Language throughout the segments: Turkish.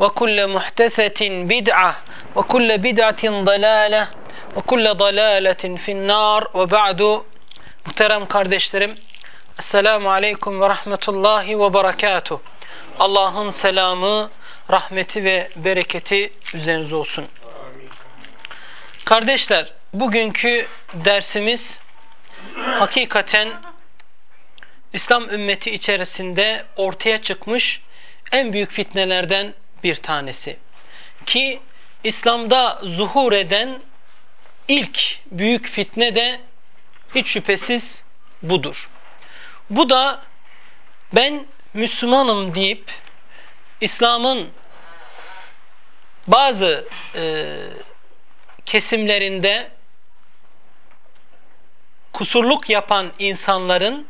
ve kulle muhtesetin bid'a ve kulle bid'atin dalale ve kulle dalaletin finnar ve ba'du muhterem kardeşlerim Esselamu Aleyküm ve Rahmetullahi ve Berekatuh Allah'ın selamı, rahmeti ve bereketi üzerinize olsun. Kardeşler, bugünkü dersimiz hakikaten İslam ümmeti içerisinde ortaya çıkmış en büyük fitnelerden bir tanesi. Ki İslam'da zuhur eden ilk büyük fitne de hiç şüphesiz budur. Bu da ben Müslümanım deyip İslam'ın bazı e, kesimlerinde kusurluk yapan insanların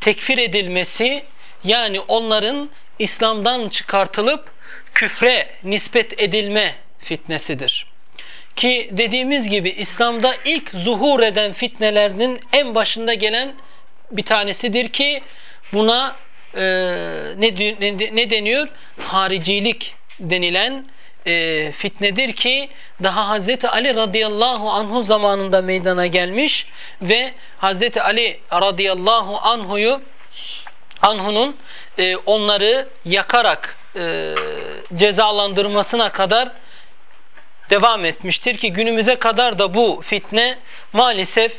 tekfir edilmesi yani onların İslam'dan çıkartılıp küfre nispet edilme fitnesidir. Ki dediğimiz gibi İslam'da ilk zuhur eden fitnelerinin en başında gelen bir tanesidir ki buna e, ne, ne, ne deniyor? Haricilik denilen e, fitnedir ki daha Hazreti Ali radıyallahu anhu zamanında meydana gelmiş ve Hazreti Ali radıyallahu anhuyu anhunun e, onları yakarak e, cezalandırmasına kadar devam etmiştir ki günümüze kadar da bu fitne maalesef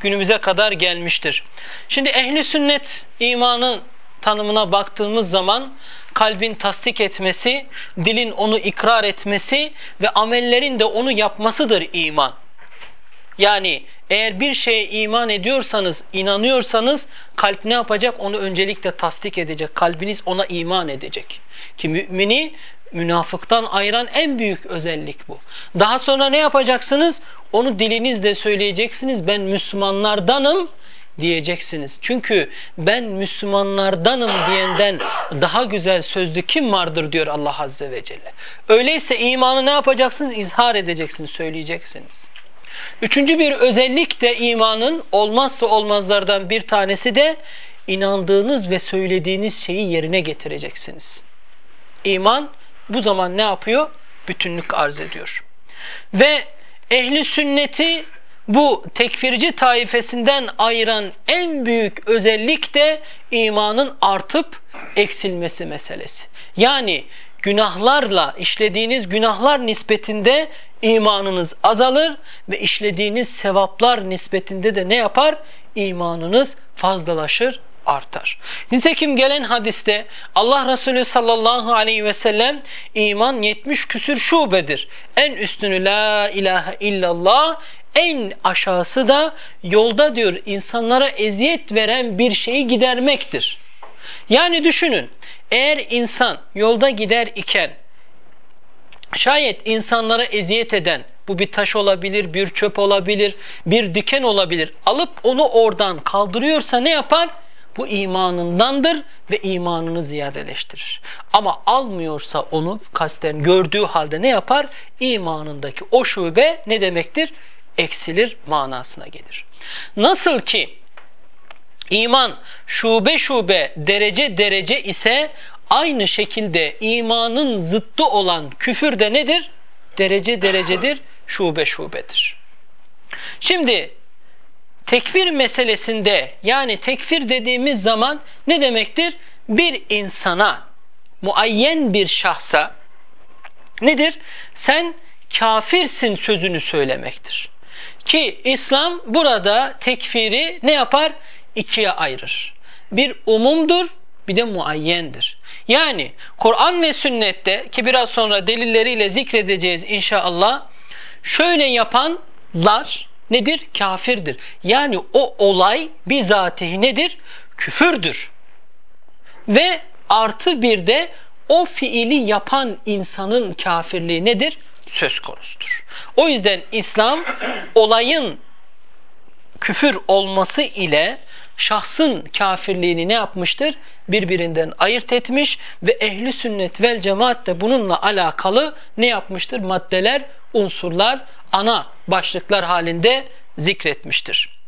günümüze kadar gelmiştir. Şimdi ehli sünnet imanın tanımına baktığımız zaman kalbin tasdik etmesi, dilin onu ikrar etmesi ve amellerin de onu yapmasıdır iman. Yani eğer bir şeye iman ediyorsanız, inanıyorsanız kalp ne yapacak? Onu öncelikle tasdik edecek. Kalbiniz ona iman edecek. Ki mümini münafıktan ayıran en büyük özellik bu. Daha sonra ne yapacaksınız? Onu dilinizle söyleyeceksiniz. Ben Müslümanlardanım diyeceksiniz. Çünkü ben Müslümanlardanım diyenden daha güzel sözlü kim vardır diyor Allah Azze ve Celle. Öyleyse imanı ne yapacaksınız? İzhar edeceksiniz, söyleyeceksiniz. Üçüncü bir özellik de imanın olmazsa olmazlardan bir tanesi de inandığınız ve söylediğiniz şeyi yerine getireceksiniz. İman bu zaman ne yapıyor? Bütünlük arz ediyor. Ve ehli sünneti bu tekfirci taifesinden ayıran en büyük özellik de imanın artıp eksilmesi meselesi. Yani günahlarla işlediğiniz günahlar nispetinde imanınız azalır ve işlediğiniz sevaplar nispetinde de ne yapar? İmanınız fazlalaşır, artar. Nitekim gelen hadiste Allah Resulü sallallahu aleyhi ve sellem iman 70 küsür şubedir. En üstünü la ilahe illallah, en aşağısı da yolda diyor insanlara eziyet veren bir şeyi gidermektir. Yani düşünün eğer insan yolda gider iken şayet insanlara eziyet eden bu bir taş olabilir, bir çöp olabilir, bir diken olabilir. Alıp onu oradan kaldırıyorsa ne yapar? Bu imanındandır ve imanını ziyadeleştirir. Ama almıyorsa onu kasten gördüğü halde ne yapar? İmanındaki o şube ne demektir? eksilir manasına gelir. Nasıl ki iman şube şube derece derece ise aynı şekilde imanın zıttı olan küfür de nedir? Derece derecedir, şube şubedir. Şimdi tekfir meselesinde yani tekfir dediğimiz zaman ne demektir? Bir insana, muayyen bir şahsa nedir? Sen kafirsin sözünü söylemektir. Ki İslam burada tekfiri ne yapar? İkiye ayırır. Bir umumdur, bir de muayyendir. Yani Kur'an ve sünnette ki biraz sonra delilleriyle zikredeceğiz inşallah şöyle yapanlar nedir? Kafirdir. Yani o olay bizatihi nedir? Küfürdür. Ve artı bir de o fiili yapan insanın kafirliği nedir? Söz konusudur. O yüzden İslam olayın küfür olması ile şahsın kafirliğini ne yapmıştır? Birbirinden ayırt etmiş ve ehli sünnet vel cemaat de bununla alakalı ne yapmıştır? Maddeler, unsurlar, ana başlıklar halinde zikretmiştir.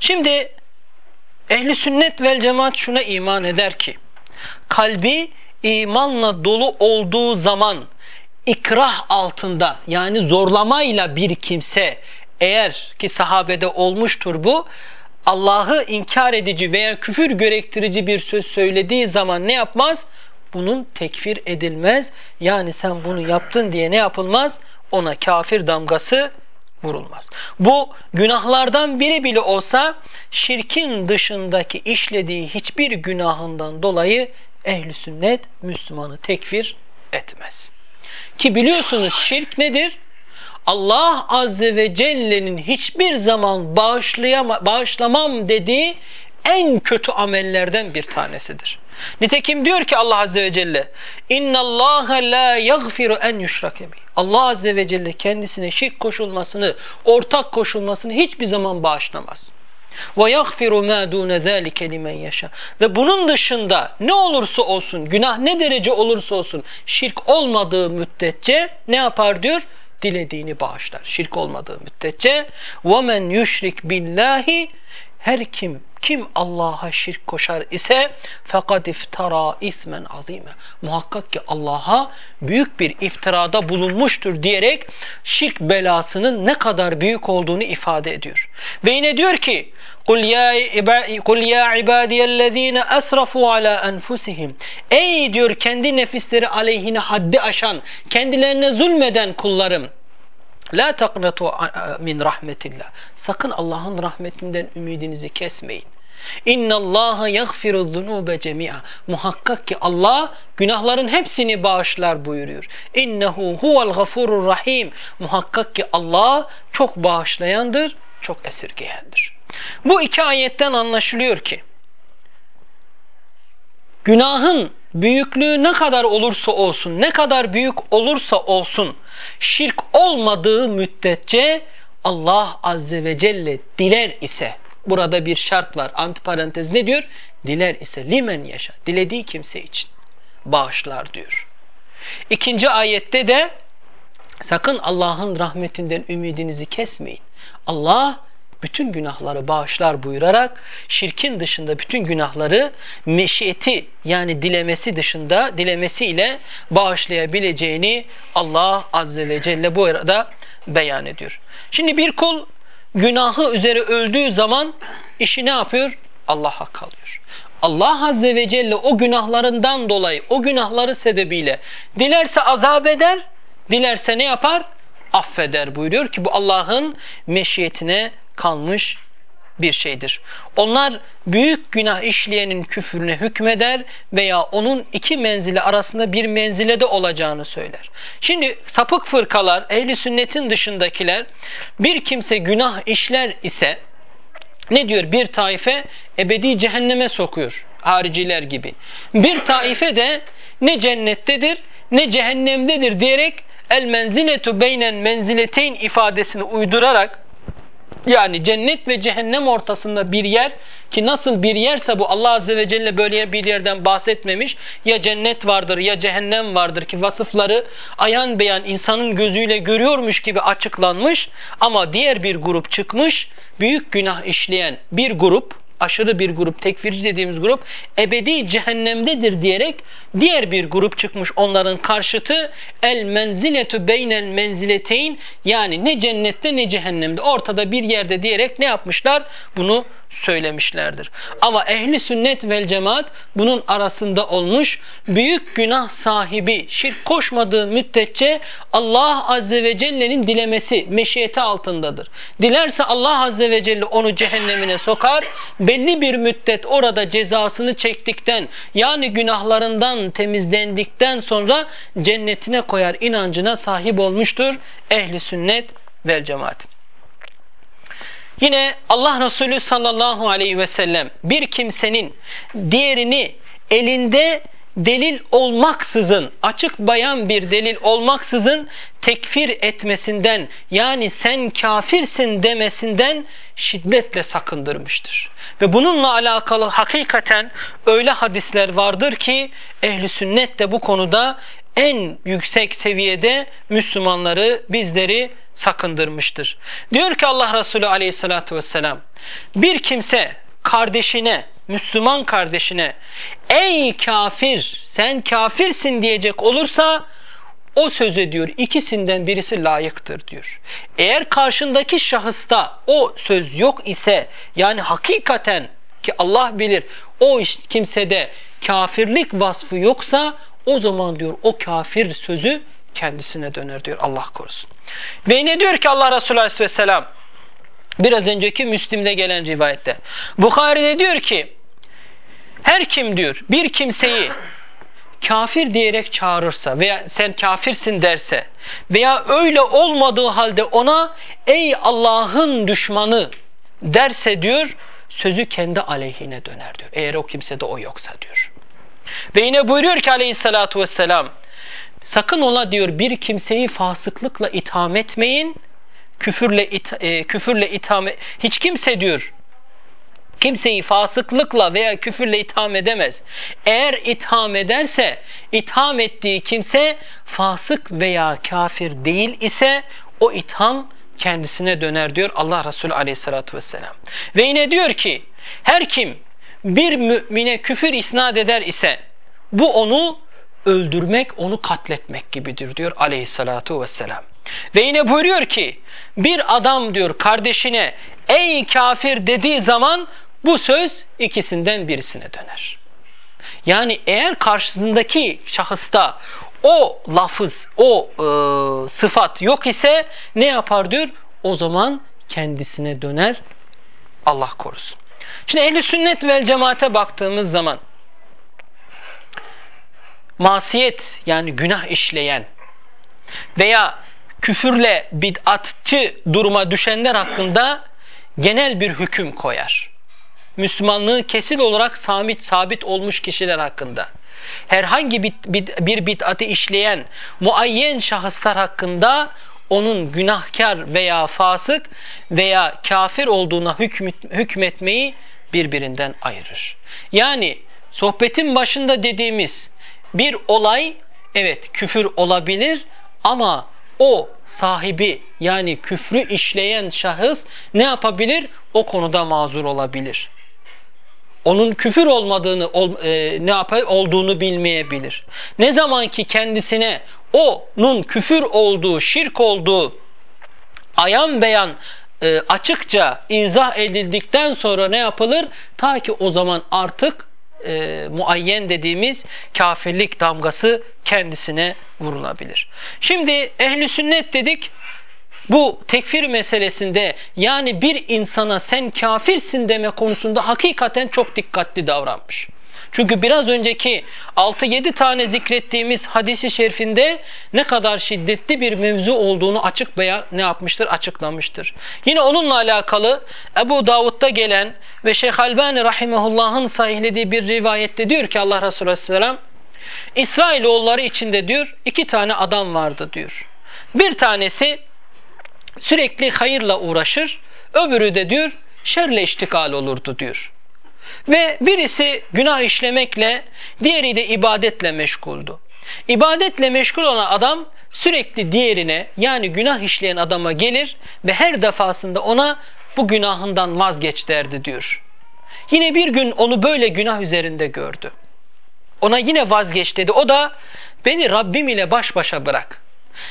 Şimdi ehli sünnet vel cemaat şuna iman eder ki kalbi imanla dolu olduğu zaman ikrah altında yani zorlamayla bir kimse eğer ki sahabede olmuştur bu Allah'ı inkar edici veya küfür gerektirici bir söz söylediği zaman ne yapmaz? Bunun tekfir edilmez. Yani sen bunu yaptın diye ne yapılmaz? Ona kafir damgası vurulmaz. Bu günahlardan biri bile olsa şirkin dışındaki işlediği hiçbir günahından dolayı ehli sünnet Müslümanı tekfir etmez. Ki biliyorsunuz şirk nedir? Allah Azze ve Celle'nin hiçbir zaman bağışlamam dediği en kötü amellerden bir tanesidir. Nitekim diyor ki Allah Azze ve Celle اِنَّ اللّٰهَ لَا يَغْفِرُ اَنْ يُشْرَكَ Allah Azze ve Celle kendisine şirk koşulmasını, ortak koşulmasını hiçbir zaman bağışlamaz. وَيَغْفِرُ مَا دُونَ ذَٰلِكَ لِمَنْ يَشَى Ve bunun dışında ne olursa olsun, günah ne derece olursa olsun şirk olmadığı müddetçe ne yapar diyor? dilediğini bağışlar. Şirk olmadığı müddetçe وَمَنْ يُشْرِكْ بِاللّٰهِ Her kim kim Allah'a şirk koşar ise fakat iftara ismen azime. Muhakkak ki Allah'a büyük bir iftirada bulunmuştur diyerek şirk belasının ne kadar büyük olduğunu ifade ediyor. Ve yine diyor ki Kul ya kul ya ibadiyellezine esrafu ala enfusihim. Ey diyor kendi nefisleri aleyhine haddi aşan, kendilerine zulmeden kullarım. La taknatu min rahmetillah. Sakın Allah'ın rahmetinden ümidinizi kesmeyin. İnna Allaha yaghfiru zunube cemia. Muhakkak ki Allah günahların hepsini bağışlar buyuruyor. İnnehu huvel gafurur rahim. Muhakkak ki Allah çok bağışlayandır, çok esirgeyendir. Bu iki ayetten anlaşılıyor ki günahın büyüklüğü ne kadar olursa olsun, ne kadar büyük olursa olsun şirk olmadığı müddetçe Allah Azze ve Celle diler ise burada bir şart var. Antiparantez ne diyor? Diler ise limen yaşa. Dilediği kimse için bağışlar diyor. İkinci ayette de sakın Allah'ın rahmetinden ümidinizi kesmeyin. Allah bütün günahları bağışlar buyurarak şirkin dışında bütün günahları meşiyeti yani dilemesi dışında dilemesiyle bağışlayabileceğini Allah Azze ve Celle bu arada beyan ediyor. Şimdi bir kul günahı üzere öldüğü zaman işi ne yapıyor? Allah'a kalıyor. Allah Azze ve Celle o günahlarından dolayı, o günahları sebebiyle dilerse azap eder, dilerse ne yapar? Affeder buyuruyor ki bu Allah'ın meşiyetine kalmış bir şeydir. Onlar büyük günah işleyenin küfrüne hükmeder veya onun iki menzili arasında bir menzile de olacağını söyler. Şimdi sapık fırkalar, ehli sünnetin dışındakiler bir kimse günah işler ise ne diyor? Bir taife ebedi cehenneme sokuyor. Hariciler gibi. Bir taife de ne cennettedir ne cehennemdedir diyerek el menziletu beynen menzileteyn ifadesini uydurarak yani cennet ve cehennem ortasında bir yer ki nasıl bir yerse bu Allah Azze ve Celle böyle bir yerden bahsetmemiş. Ya cennet vardır ya cehennem vardır ki vasıfları ayan beyan insanın gözüyle görüyormuş gibi açıklanmış. Ama diğer bir grup çıkmış büyük günah işleyen bir grup aşırı bir grup, tekfirci dediğimiz grup ebedi cehennemdedir diyerek diğer bir grup çıkmış onların karşıtı el menziletu beynel menzileteyn yani ne cennette ne cehennemde ortada bir yerde diyerek ne yapmışlar? Bunu söylemişlerdir. Ama ehli sünnet vel cemaat bunun arasında olmuş büyük günah sahibi şirk koşmadığı müddetçe Allah azze ve celle'nin dilemesi meşiyeti altındadır. Dilerse Allah azze ve celle onu cehennemine sokar. Belli bir müddet orada cezasını çektikten yani günahlarından temizlendikten sonra cennetine koyar inancına sahip olmuştur ehli sünnet vel cemaat. Yine Allah Resulü sallallahu aleyhi ve sellem bir kimsenin diğerini elinde delil olmaksızın, açık bayan bir delil olmaksızın tekfir etmesinden yani sen kafirsin demesinden şiddetle sakındırmıştır. Ve bununla alakalı hakikaten öyle hadisler vardır ki ehli sünnet de bu konuda en yüksek seviyede Müslümanları, bizleri sakındırmıştır. Diyor ki Allah Resulü aleyhissalatü vesselam bir kimse kardeşine, Müslüman kardeşine ey kafir sen kafirsin diyecek olursa o söze diyor ikisinden birisi layıktır diyor. Eğer karşındaki şahısta o söz yok ise yani hakikaten ki Allah bilir o kimsede kafirlik vasfı yoksa o zaman diyor o kafir sözü kendisine döner diyor Allah korusun. Ve yine diyor ki Allah Resulü Aleyhisselam biraz önceki Müslim'de gelen rivayette. Bukhari'de diyor ki her kim diyor bir kimseyi kafir diyerek çağırırsa veya sen kafirsin derse veya öyle olmadığı halde ona ey Allah'ın düşmanı derse diyor sözü kendi aleyhine döner diyor. Eğer o kimsede o yoksa diyor. Ve yine buyuruyor ki aleyhissalatu vesselam Sakın ola diyor bir kimseyi fasıklıkla itham etmeyin. Küfürle it, e, küfürle itham e, hiç kimse diyor kimseyi fasıklıkla veya küfürle itham edemez. Eğer itham ederse itham ettiği kimse fasık veya kafir değil ise o itham kendisine döner diyor Allah Resulü aleyhissalatü vesselam. Ve yine diyor ki her kim bir mümine küfür isnat eder ise bu onu öldürmek onu katletmek gibidir diyor aleyhissalatu vesselam. Ve yine buyuruyor ki bir adam diyor kardeşine ey kafir dediği zaman bu söz ikisinden birisine döner. Yani eğer karşısındaki şahısta o lafız, o e, sıfat yok ise ne yapar diyor? O zaman kendisine döner. Allah korusun. Şimdi ehli sünnet vel cemaate baktığımız zaman masiyet yani günah işleyen veya küfürle bid'atçı duruma düşenler hakkında genel bir hüküm koyar. Müslümanlığı kesil olarak sabit sabit olmuş kişiler hakkında. Herhangi bir, bir, bir bid'atı işleyen muayyen şahıslar hakkında onun günahkar veya fasık veya kafir olduğuna hükmetmeyi birbirinden ayırır. Yani sohbetin başında dediğimiz bir olay evet küfür olabilir ama o sahibi yani küfrü işleyen şahıs ne yapabilir? O konuda mazur olabilir. Onun küfür olmadığını e, ne yapar olduğunu bilmeyebilir. Ne zaman ki kendisine onun küfür olduğu, şirk olduğu ayan beyan e, açıkça izah edildikten sonra ne yapılır? Ta ki o zaman artık e, muayyen dediğimiz kafirlik damgası kendisine vurulabilir. Şimdi ehli sünnet dedik bu tekfir meselesinde yani bir insana sen kafirsin deme konusunda hakikaten çok dikkatli davranmış. Çünkü biraz önceki 6-7 tane zikrettiğimiz hadisi şerifinde ne kadar şiddetli bir mevzu olduğunu açık veya ne yapmıştır? Açıklamıştır. Yine onunla alakalı Ebu Davud'da gelen ve Şeyh Albani Rahimahullah'ın sahihlediği bir rivayette diyor ki Allah Resulü Aleyhisselam İsrailoğulları içinde diyor iki tane adam vardı diyor. Bir tanesi sürekli hayırla uğraşır, öbürü de diyor şerle iştikal olurdu diyor. Ve birisi günah işlemekle, diğeri de ibadetle meşguldü. İbadetle meşgul olan adam sürekli diğerine yani günah işleyen adama gelir ve her defasında ona bu günahından vazgeç derdi diyor. Yine bir gün onu böyle günah üzerinde gördü. Ona yine vazgeç dedi. O da beni Rabbim ile baş başa bırak.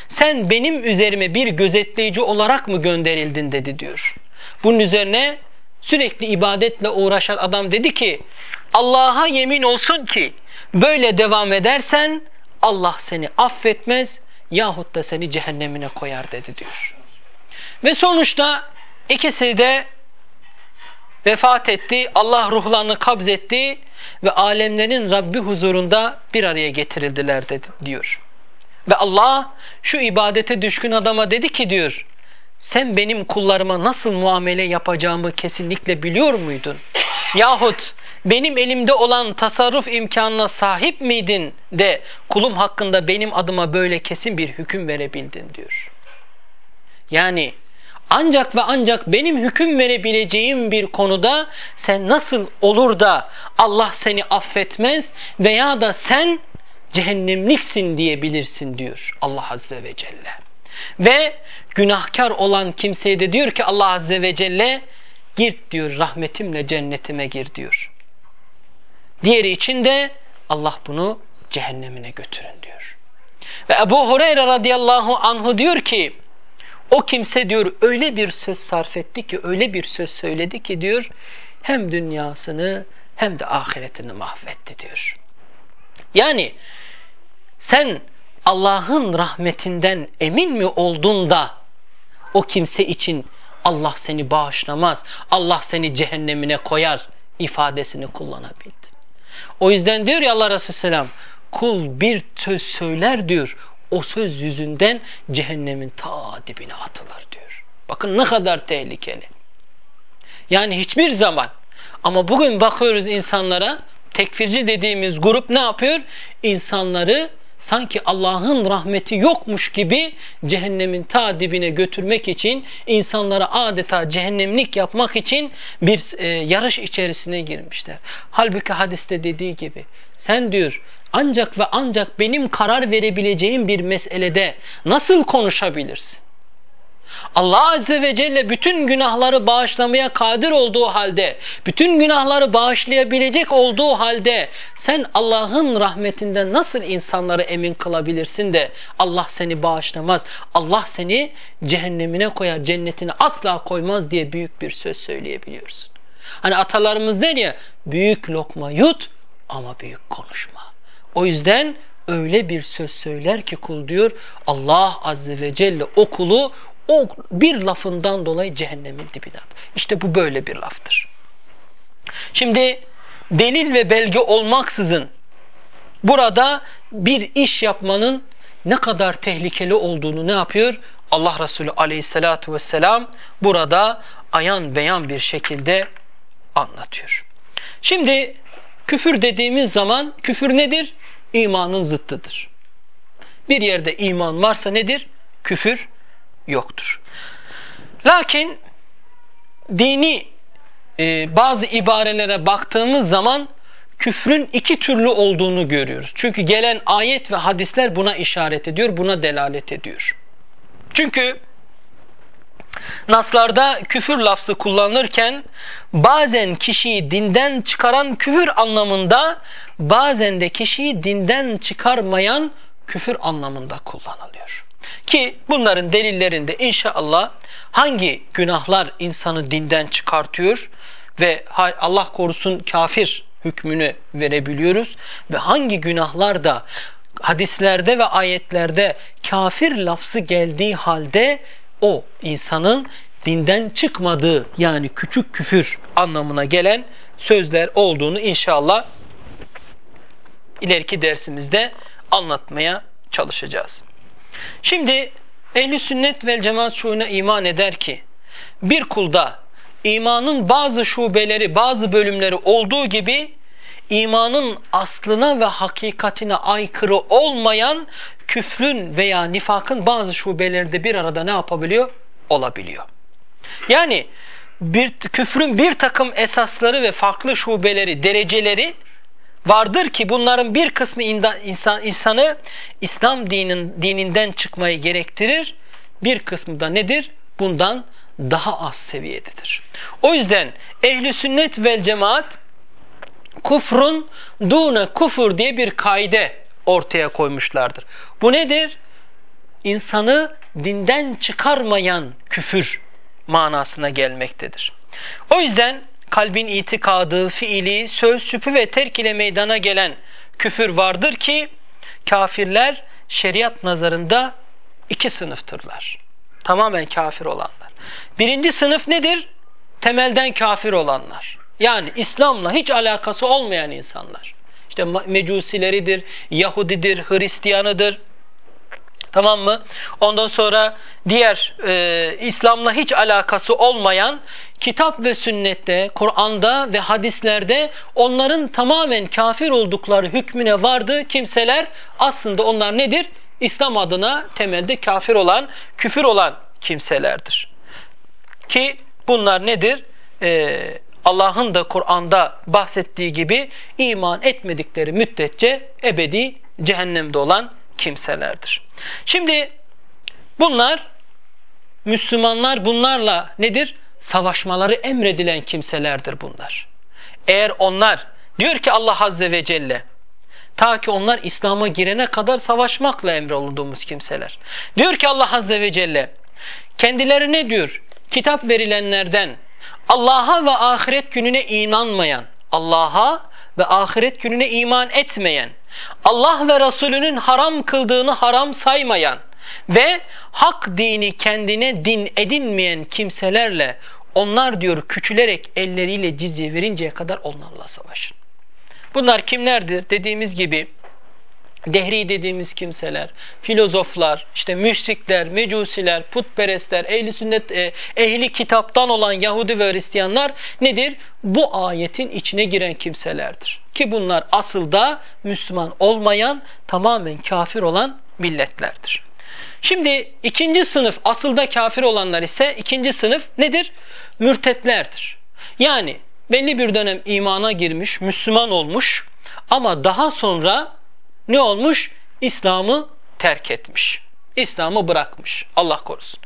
Sen benim üzerime bir gözetleyici olarak mı gönderildin dedi diyor. Bunun üzerine sürekli ibadetle uğraşan adam dedi ki Allah'a yemin olsun ki böyle devam edersen Allah seni affetmez yahut da seni cehennemine koyar dedi diyor. Ve sonuçta ikisi de vefat etti. Allah ruhlarını kabzetti ve alemlerin Rabbi huzurunda bir araya getirildiler dedi, diyor. Ve Allah şu ibadete düşkün adama dedi ki diyor sen benim kullarıma nasıl muamele yapacağımı kesinlikle biliyor muydun? Yahut benim elimde olan tasarruf imkanına sahip miydin de kulum hakkında benim adıma böyle kesin bir hüküm verebildin diyor. Yani ancak ve ancak benim hüküm verebileceğim bir konuda sen nasıl olur da Allah seni affetmez veya da sen cehennemliksin diyebilirsin diyor Allah Azze ve Celle. Ve günahkar olan kimseye de diyor ki Allah Azze ve Celle gir diyor rahmetimle cennetime gir diyor. Diğeri için de Allah bunu cehennemine götürün diyor. Ve Ebu Hureyre radıyallahu anhu diyor ki o kimse diyor öyle bir söz sarf etti ki öyle bir söz söyledi ki diyor hem dünyasını hem de ahiretini mahvetti diyor. Yani sen Allah'ın rahmetinden emin mi oldun da o kimse için Allah seni bağışlamaz, Allah seni cehennemine koyar ifadesini kullanabildin. O yüzden diyor ya Allah Resulü Selam, kul bir söz söyler diyor, o söz yüzünden cehennemin ta dibine atılır diyor. Bakın ne kadar tehlikeli. Yani hiçbir zaman ama bugün bakıyoruz insanlara tekfirci dediğimiz grup ne yapıyor? İnsanları sanki Allah'ın rahmeti yokmuş gibi cehennemin ta dibine götürmek için insanlara adeta cehennemlik yapmak için bir e, yarış içerisine girmişler. Halbuki hadiste dediği gibi sen diyor ancak ve ancak benim karar verebileceğim bir meselede nasıl konuşabilirsin? Allah Azze ve Celle bütün günahları bağışlamaya kadir olduğu halde, bütün günahları bağışlayabilecek olduğu halde sen Allah'ın rahmetinden nasıl insanları emin kılabilirsin de Allah seni bağışlamaz, Allah seni cehennemine koyar, cennetine asla koymaz diye büyük bir söz söyleyebiliyorsun. Hani atalarımız der ya, büyük lokma yut ama büyük konuşma. O yüzden öyle bir söz söyler ki kul diyor Allah Azze ve Celle o kulu o bir lafından dolayı cehennemin dibine at. İşte bu böyle bir laftır. Şimdi delil ve belge olmaksızın burada bir iş yapmanın ne kadar tehlikeli olduğunu ne yapıyor? Allah Resulü aleyhissalatu vesselam burada ayan beyan bir şekilde anlatıyor. Şimdi küfür dediğimiz zaman küfür nedir? İmanın zıttıdır. Bir yerde iman varsa nedir? Küfür yoktur. Lakin dini e, bazı ibarelere baktığımız zaman küfrün iki türlü olduğunu görüyoruz. Çünkü gelen ayet ve hadisler buna işaret ediyor, buna delalet ediyor. Çünkü Naslarda küfür lafzı kullanılırken bazen kişiyi dinden çıkaran küfür anlamında bazen de kişiyi dinden çıkarmayan küfür anlamında kullanılıyor. Ki bunların delillerinde inşallah hangi günahlar insanı dinden çıkartıyor ve Allah korusun kafir hükmünü verebiliyoruz ve hangi günahlar da hadislerde ve ayetlerde kafir lafzı geldiği halde o insanın dinden çıkmadığı yani küçük küfür anlamına gelen sözler olduğunu inşallah ileriki dersimizde anlatmaya çalışacağız. Şimdi ehli sünnet vel cemaat şuuna iman eder ki bir kulda imanın bazı şubeleri, bazı bölümleri olduğu gibi imanın aslına ve hakikatine aykırı olmayan küfrün veya nifakın bazı şubeleri de bir arada ne yapabiliyor? Olabiliyor. Yani bir küfrün bir takım esasları ve farklı şubeleri, dereceleri vardır ki bunların bir kısmı insan, insanı İslam dinin, dininden çıkmayı gerektirir. Bir kısmı da nedir? Bundan daha az seviyededir. O yüzden ehli sünnet vel cemaat kufrun dune kufur diye bir kaide ortaya koymuşlardır. Bu nedir? İnsanı dinden çıkarmayan küfür manasına gelmektedir. O yüzden kalbin itikadı, fiili, söz, süpü ve terk ile meydana gelen küfür vardır ki kafirler şeriat nazarında iki sınıftırlar. Tamamen kafir olanlar. Birinci sınıf nedir? Temelden kafir olanlar. Yani İslam'la hiç alakası olmayan insanlar. İşte mecusileridir, Yahudidir, Hristiyanıdır. Tamam mı? Ondan sonra diğer e, İslam'la hiç alakası olmayan kitap ve sünnette, Kur'an'da ve hadislerde onların tamamen kafir oldukları hükmüne vardığı kimseler aslında onlar nedir? İslam adına temelde kafir olan, küfür olan kimselerdir. Ki bunlar nedir? Ee, Allah'ın da Kur'an'da bahsettiği gibi iman etmedikleri müddetçe ebedi cehennemde olan kimselerdir. Şimdi bunlar Müslümanlar bunlarla nedir? Savaşmaları emredilen kimselerdir bunlar. Eğer onlar diyor ki Allah Azze ve Celle ta ki onlar İslam'a girene kadar savaşmakla emrolunduğumuz kimseler. Diyor ki Allah Azze ve Celle kendilerine diyor kitap verilenlerden Allah'a ve ahiret gününe inanmayan, Allah'a ve ahiret gününe iman etmeyen, Allah ve Resulünün haram kıldığını haram saymayan ve hak dini kendine din edinmeyen kimselerle onlar diyor küçülerek elleriyle cizye verinceye kadar onlarla savaşın. Bunlar kimlerdir? Dediğimiz gibi Dehri dediğimiz kimseler, filozoflar, işte müşrikler, mecusiler, putperestler, ehli sünnet, e, ehli kitaptan olan Yahudi ve Hristiyanlar nedir? Bu ayetin içine giren kimselerdir. Ki bunlar asılda Müslüman olmayan, tamamen kafir olan milletlerdir. Şimdi ikinci sınıf asılda kafir olanlar ise ikinci sınıf nedir? Mürtetlerdir. Yani belli bir dönem imana girmiş, Müslüman olmuş ama daha sonra ne olmuş? İslam'ı terk etmiş. İslam'ı bırakmış. Allah korusun.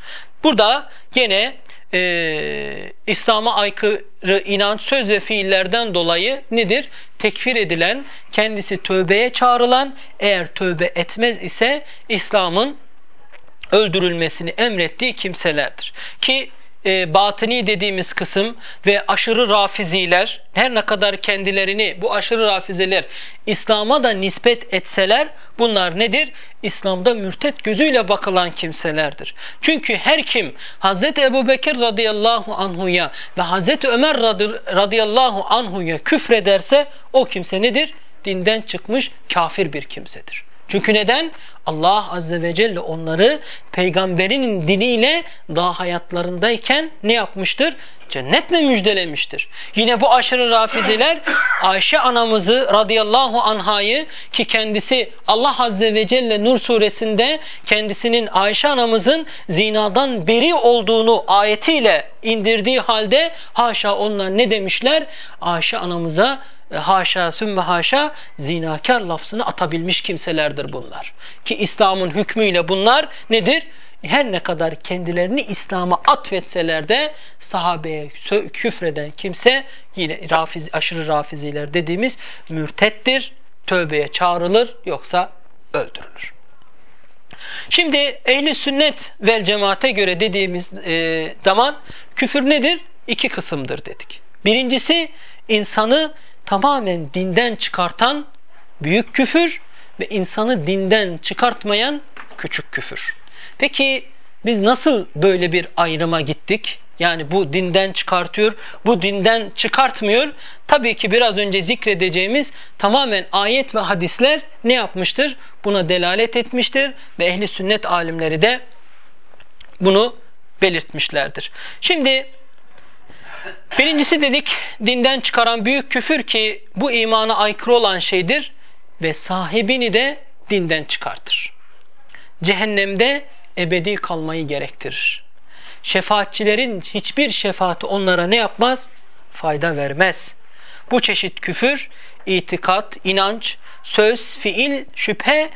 Burada yine e, İslam'a aykırı inanç, söz ve fiillerden dolayı nedir? Tekfir edilen, kendisi tövbeye çağrılan, eğer tövbe etmez ise İslam'ın öldürülmesini emrettiği kimselerdir. Ki e, batıni dediğimiz kısım ve aşırı rafiziler her ne kadar kendilerini bu aşırı rafiziler İslam'a da nispet etseler bunlar nedir? İslam'da mürtet gözüyle bakılan kimselerdir. Çünkü her kim Hz. Ebu Bekir radıyallahu anhuya ve Hz. Ömer radıyallahu anhuya küfrederse o kimse nedir? Dinden çıkmış kafir bir kimsedir. Çünkü neden? Allah Azze ve Celle onları peygamberinin diniyle daha hayatlarındayken ne yapmıştır? Cennetle müjdelemiştir. Yine bu aşırı rafizeler Ayşe anamızı radıyallahu anhayı ki kendisi Allah Azze ve Celle Nur suresinde kendisinin Ayşe anamızın zinadan beri olduğunu ayetiyle indirdiği halde haşa onlar ne demişler? Ayşe anamıza e, haşa sümme haşa zinakar lafzını atabilmiş kimselerdir bunlar. Ki İslam'ın hükmüyle bunlar nedir? Her ne kadar kendilerini İslam'a atfetseler de sahabeye küfreden kimse yine rafiz, aşırı rafiziler dediğimiz mürtettir. Tövbeye çağrılır yoksa öldürülür. Şimdi ehli sünnet vel cemaate göre dediğimiz e, zaman küfür nedir? İki kısımdır dedik. Birincisi insanı tamamen dinden çıkartan büyük küfür ve insanı dinden çıkartmayan küçük küfür. Peki biz nasıl böyle bir ayrıma gittik? Yani bu dinden çıkartıyor, bu dinden çıkartmıyor. Tabii ki biraz önce zikredeceğimiz tamamen ayet ve hadisler ne yapmıştır? Buna delalet etmiştir ve ehli sünnet alimleri de bunu belirtmişlerdir. Şimdi Birincisi dedik dinden çıkaran büyük küfür ki bu imana aykırı olan şeydir ve sahibini de dinden çıkartır. Cehennemde ebedi kalmayı gerektirir. şefaatçilerin hiçbir şefaati onlara ne yapmaz? Fayda vermez. Bu çeşit küfür, itikat, inanç, söz, fiil, şüphe,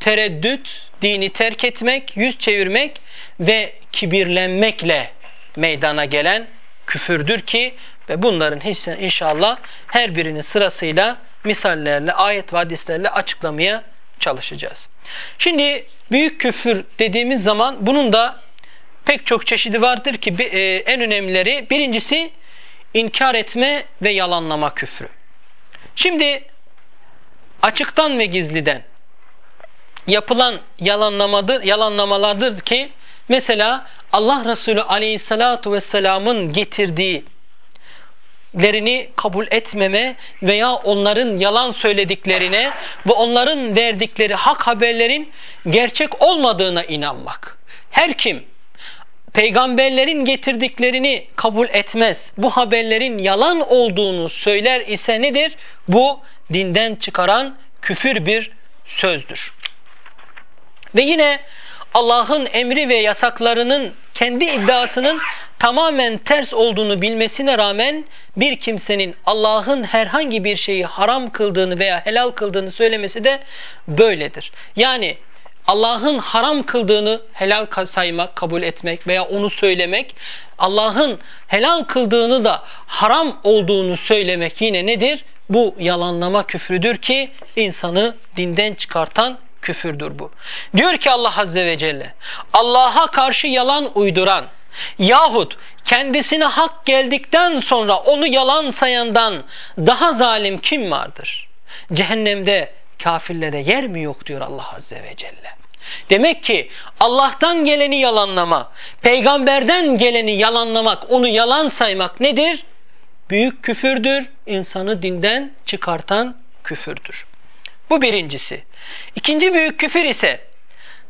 tereddüt, dini terk etmek, yüz çevirmek ve kibirlenmekle meydana gelen küfürdür ki ve bunların hissen inşallah her birini sırasıyla misallerle, ayet ve hadislerle açıklamaya çalışacağız. Şimdi büyük küfür dediğimiz zaman bunun da pek çok çeşidi vardır ki e, en önemlileri birincisi inkar etme ve yalanlama küfrü. Şimdi açıktan ve gizliden yapılan yalanlamadır, yalanlamalardır ki mesela Allah Resulü Aleyhissalatu vesselamın getirdiği lerini kabul etmeme veya onların yalan söylediklerine ve onların verdikleri hak haberlerin gerçek olmadığına inanmak. Her kim peygamberlerin getirdiklerini kabul etmez, bu haberlerin yalan olduğunu söyler ise nedir? Bu dinden çıkaran küfür bir sözdür. Ve yine Allah'ın emri ve yasaklarının kendi iddiasının tamamen ters olduğunu bilmesine rağmen bir kimsenin Allah'ın herhangi bir şeyi haram kıldığını veya helal kıldığını söylemesi de böyledir. Yani Allah'ın haram kıldığını helal saymak, kabul etmek veya onu söylemek, Allah'ın helal kıldığını da haram olduğunu söylemek yine nedir? Bu yalanlama küfrüdür ki insanı dinden çıkartan küfürdür bu. Diyor ki Allah Azze ve Celle, Allah'a karşı yalan uyduran yahut kendisine hak geldikten sonra onu yalan sayandan daha zalim kim vardır? Cehennemde kafirlere yer mi yok diyor Allah Azze ve Celle. Demek ki Allah'tan geleni yalanlama, peygamberden geleni yalanlamak, onu yalan saymak nedir? Büyük küfürdür, insanı dinden çıkartan küfürdür. Bu birincisi. İkinci büyük küfür ise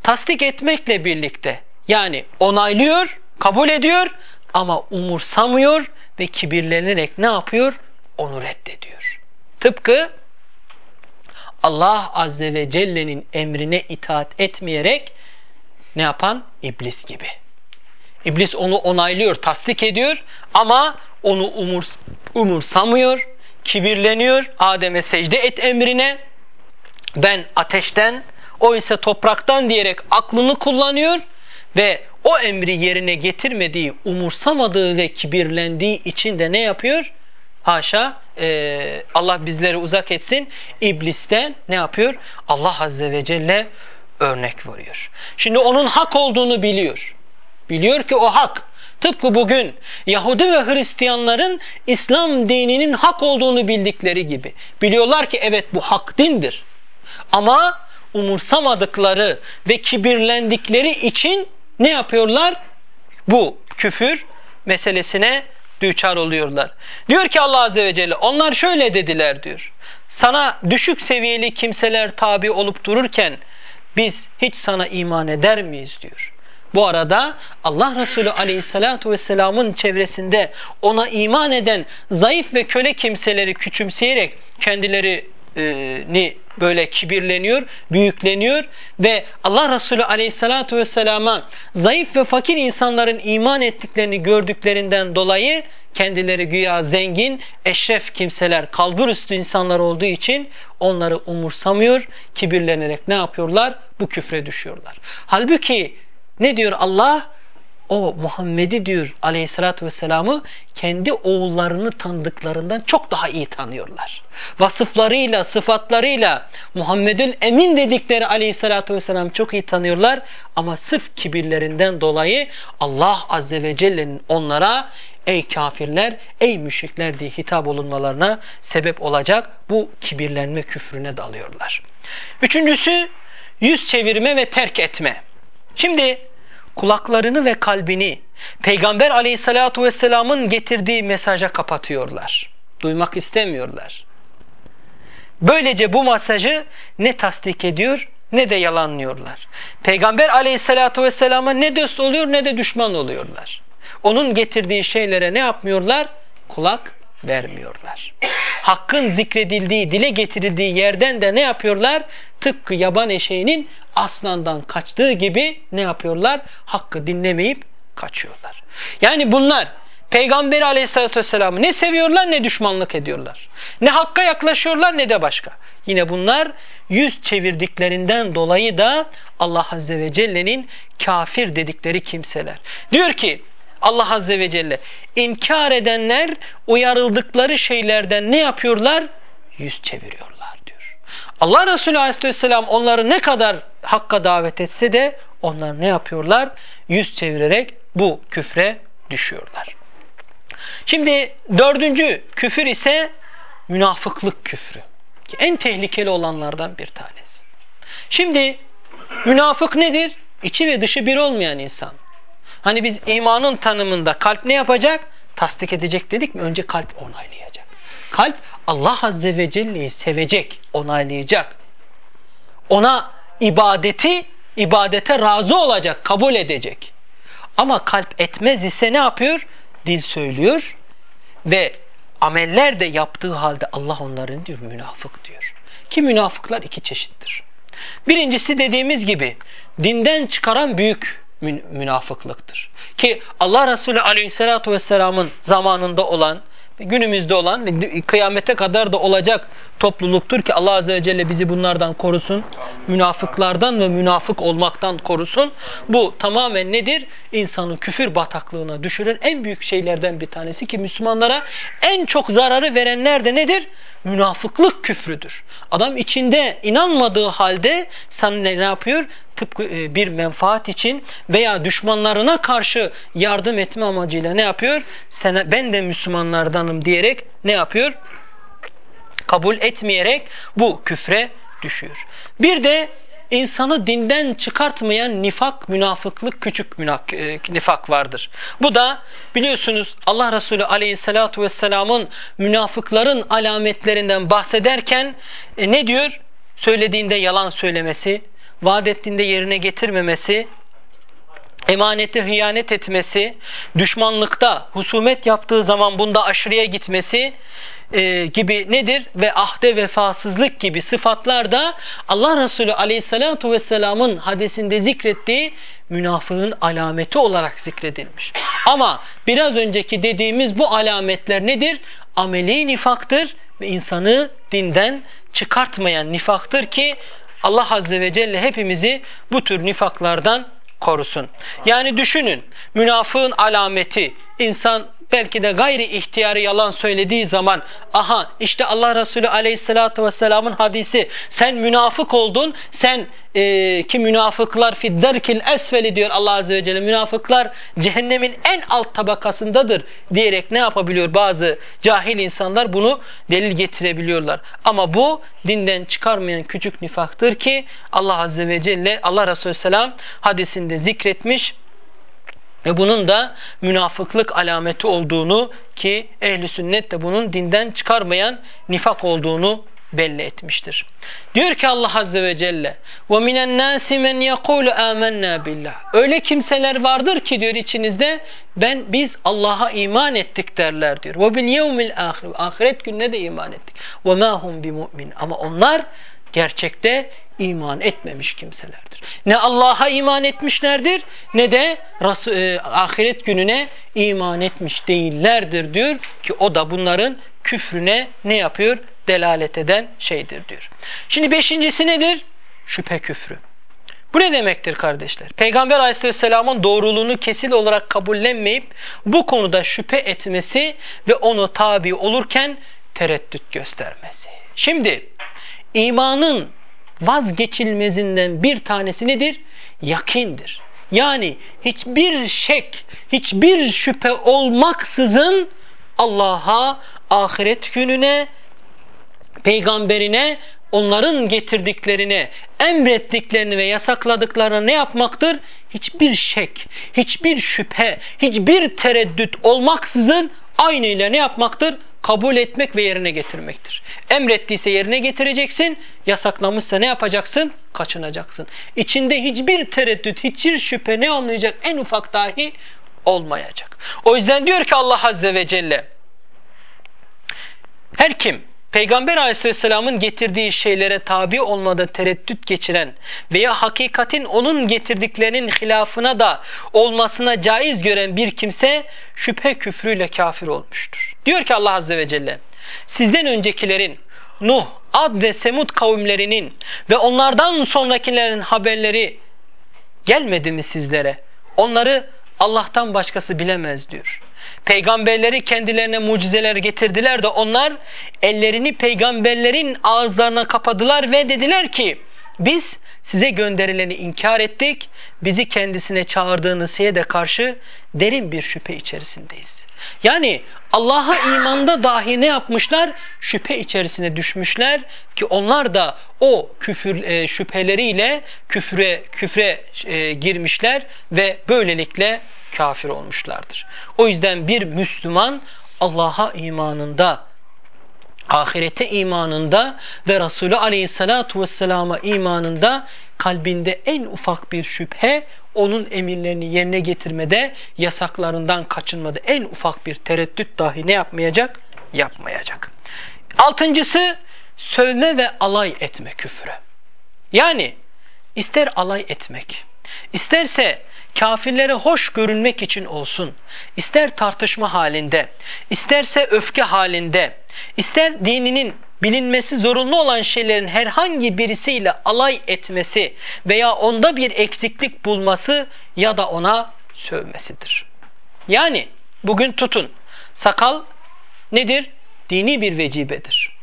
tasdik etmekle birlikte yani onaylıyor, kabul ediyor ama umursamıyor ve kibirlenerek ne yapıyor? Onu reddediyor. Tıpkı Allah Azze ve Celle'nin emrine itaat etmeyerek ne yapan? İblis gibi. İblis onu onaylıyor, tasdik ediyor ama onu umurs umursamıyor, kibirleniyor. Adem'e secde et emrine ben ateşten, o ise topraktan diyerek aklını kullanıyor ve o emri yerine getirmediği, umursamadığı ve kibirlendiği için de ne yapıyor? Haşa e, Allah bizleri uzak etsin. İblisten ne yapıyor? Allah Azze ve Celle örnek veriyor. Şimdi onun hak olduğunu biliyor. Biliyor ki o hak. Tıpkı bugün Yahudi ve Hristiyanların İslam dininin hak olduğunu bildikleri gibi. Biliyorlar ki evet bu hak dindir. Ama umursamadıkları ve kibirlendikleri için ne yapıyorlar? Bu küfür meselesine düçar oluyorlar. Diyor ki Allah Azze ve Celle onlar şöyle dediler diyor. Sana düşük seviyeli kimseler tabi olup dururken biz hiç sana iman eder miyiz diyor. Bu arada Allah Resulü Aleyhisselatü Vesselam'ın çevresinde ona iman eden zayıf ve köle kimseleri küçümseyerek kendilerini böyle kibirleniyor, büyükleniyor ve Allah Resulü aleyhissalatu vesselama zayıf ve fakir insanların iman ettiklerini gördüklerinden dolayı kendileri güya zengin, eşref kimseler, kalbur üstü insanlar olduğu için onları umursamıyor, kibirlenerek ne yapıyorlar? Bu küfre düşüyorlar. Halbuki ne diyor Allah? O Muhammed'i diyor aleyhissalatü vesselam'ı kendi oğullarını tanıdıklarından çok daha iyi tanıyorlar. Vasıflarıyla, sıfatlarıyla Muhammedül Emin dedikleri aleyhissalatü vesselam çok iyi tanıyorlar ama sırf kibirlerinden dolayı Allah azze ve celle'nin onlara ey kafirler, ey müşrikler diye hitap olunmalarına sebep olacak bu kibirlenme küfrüne dalıyorlar. Üçüncüsü yüz çevirme ve terk etme. Şimdi kulaklarını ve kalbini Peygamber aleyhissalatu vesselamın getirdiği mesaja kapatıyorlar. Duymak istemiyorlar. Böylece bu mesajı ne tasdik ediyor ne de yalanlıyorlar. Peygamber aleyhissalatu vesselama ne dost oluyor ne de düşman oluyorlar. Onun getirdiği şeylere ne yapmıyorlar? Kulak vermiyorlar. Hakkın zikredildiği, dile getirildiği yerden de ne yapıyorlar? Tıpkı yaban eşeğinin aslandan kaçtığı gibi ne yapıyorlar? Hakkı dinlemeyip kaçıyorlar. Yani bunlar Peygamberi aleyhissalatü vesselam'ı ne seviyorlar ne düşmanlık ediyorlar. Ne hakka yaklaşıyorlar ne de başka. Yine bunlar yüz çevirdiklerinden dolayı da Allah Azze ve Celle'nin kafir dedikleri kimseler. Diyor ki Allah Azze ve Celle inkar edenler uyarıldıkları şeylerden ne yapıyorlar? Yüz çeviriyorlar diyor. Allah Resulü Aleyhisselam onları ne kadar hakka davet etse de onlar ne yapıyorlar? Yüz çevirerek bu küfre düşüyorlar. Şimdi dördüncü küfür ise münafıklık küfrü. En tehlikeli olanlardan bir tanesi. Şimdi münafık nedir? İçi ve dışı bir olmayan insan. Hani biz imanın tanımında kalp ne yapacak? Tasdik edecek dedik mi? Önce kalp onaylayacak. Kalp Allah Azze ve Celle'yi sevecek, onaylayacak. Ona ibadeti, ibadete razı olacak, kabul edecek. Ama kalp etmez ise ne yapıyor? Dil söylüyor ve ameller de yaptığı halde Allah onların diyor münafık diyor. Ki münafıklar iki çeşittir. Birincisi dediğimiz gibi dinden çıkaran büyük münafıklıktır. Ki Allah Resulü Aleyhisselatü Vesselam'ın zamanında olan günümüzde olan ve kıyamete kadar da olacak topluluktur ki Allah Azze ve Celle bizi bunlardan korusun. Münafıklardan ve münafık olmaktan korusun. Bu tamamen nedir? İnsanın küfür bataklığına düşüren en büyük şeylerden bir tanesi ki Müslümanlara en çok zararı verenler de nedir? Münafıklık küfrüdür. Adam içinde inanmadığı halde sana ne yapıyor? Tıpkı e, bir menfaat için veya düşmanlarına karşı yardım etme amacıyla ne yapıyor? Sen, ben de Müslümanlardanım diyerek ne yapıyor? Kabul etmeyerek bu küfre düşüyor. Bir de insanı dinden çıkartmayan nifak, münafıklık, küçük münak, e, nifak vardır. Bu da biliyorsunuz Allah Resulü aleyhissalatu vesselamın münafıkların alametlerinden bahsederken e, ne diyor? Söylediğinde yalan söylemesi, vaat ettiğinde yerine getirmemesi, emanete hıyanet etmesi, düşmanlıkta husumet yaptığı zaman bunda aşırıya gitmesi e, gibi nedir? Ve ahde vefasızlık gibi sıfatlar da Allah Resulü aleyhissalatu vesselamın hadisinde zikrettiği münafığın alameti olarak zikredilmiş. Ama biraz önceki dediğimiz bu alametler nedir? Ameli nifaktır ve insanı dinden çıkartmayan nifaktır ki Allah Azze ve Celle hepimizi bu tür nifaklardan korusun. Yani düşünün münafığın alameti insan belki de gayri ihtiyarı yalan söylediği zaman aha işte Allah Resulü aleyhissalatü vesselamın hadisi sen münafık oldun sen e, ki münafıklar fidderkil esfeli diyor Allah Azze ve Celle. Münafıklar cehennemin en alt tabakasındadır diyerek ne yapabiliyor? Bazı cahil insanlar bunu delil getirebiliyorlar. Ama bu dinden çıkarmayan küçük nifaktır ki Allah Azze ve Celle Allah Resulü Selam hadisinde zikretmiş ve bunun da münafıklık alameti olduğunu ki ehli sünnet de bunun dinden çıkarmayan nifak olduğunu belli etmiştir. Diyor ki Allah Azze ve Celle وَمِنَ النَّاسِ مَنْ يَقُولُ آمَنَّا بِاللّٰهِ Öyle kimseler vardır ki diyor içinizde ben biz Allah'a iman ettik derler diyor. وَبِالْيَوْمِ الْآخِرِ Ahiret gününe de iman ettik. وَمَا هُمْ بِمُؤْمِنٍ Ama onlar gerçekte iman etmemiş kimselerdir. Ne Allah'a iman etmişlerdir ne de e, ahiret gününe iman etmiş değillerdir diyor ki o da bunların küfrüne ne yapıyor? Delalet eden şeydir diyor. Şimdi beşincisi nedir? Şüphe küfrü. Bu ne demektir kardeşler? Peygamber aleyhisselamın doğruluğunu kesil olarak kabullenmeyip bu konuda şüphe etmesi ve onu tabi olurken tereddüt göstermesi. Şimdi imanın vazgeçilmezinden bir tanesi nedir? Yakindir. Yani hiçbir şek, hiçbir şüphe olmaksızın Allah'a, ahiret gününe, peygamberine, onların getirdiklerine, emrettiklerini ve yasakladıklarını ne yapmaktır? Hiçbir şek, hiçbir şüphe, hiçbir tereddüt olmaksızın aynı ile ne yapmaktır? kabul etmek ve yerine getirmektir. Emrettiyse yerine getireceksin, yasaklamışsa ne yapacaksın? Kaçınacaksın. İçinde hiçbir tereddüt, hiçbir şüphe ne olmayacak? En ufak dahi olmayacak. O yüzden diyor ki Allah Azze ve Celle, her kim Peygamber aleyhisselamın getirdiği şeylere tabi olmada tereddüt geçiren veya hakikatin onun getirdiklerinin hilafına da olmasına caiz gören bir kimse şüphe küfrüyle kafir olmuştur. Diyor ki Allah Azze ve Celle sizden öncekilerin Nuh, Ad ve Semud kavimlerinin ve onlardan sonrakilerin haberleri gelmedi mi sizlere? Onları Allah'tan başkası bilemez diyor. Peygamberleri kendilerine mucizeler getirdiler de onlar ellerini peygamberlerin ağızlarına kapadılar ve dediler ki biz size gönderileni inkar ettik. Bizi kendisine çağırdığınız şeye de karşı derin bir şüphe içerisindeyiz. Yani Allah'a imanda dahi ne yapmışlar? Şüphe içerisine düşmüşler ki onlar da o küfür e, şüpheleriyle küfre küfre e, girmişler ve böylelikle kafir olmuşlardır. O yüzden bir Müslüman Allah'a imanında ahirete imanında ve Resulü Aleyhisselatü Vesselam'a imanında kalbinde en ufak bir şüphe onun emirlerini yerine getirmede, yasaklarından kaçınmada en ufak bir tereddüt dahi ne yapmayacak? Yapmayacak. Altıncısı sövme ve alay etme küfrü. Yani ister alay etmek, isterse kafirlere hoş görünmek için olsun, ister tartışma halinde, isterse öfke halinde, ister dininin bilinmesi zorunlu olan şeylerin herhangi birisiyle alay etmesi veya onda bir eksiklik bulması ya da ona sövmesidir. Yani bugün tutun sakal nedir? Dini bir vecibedir.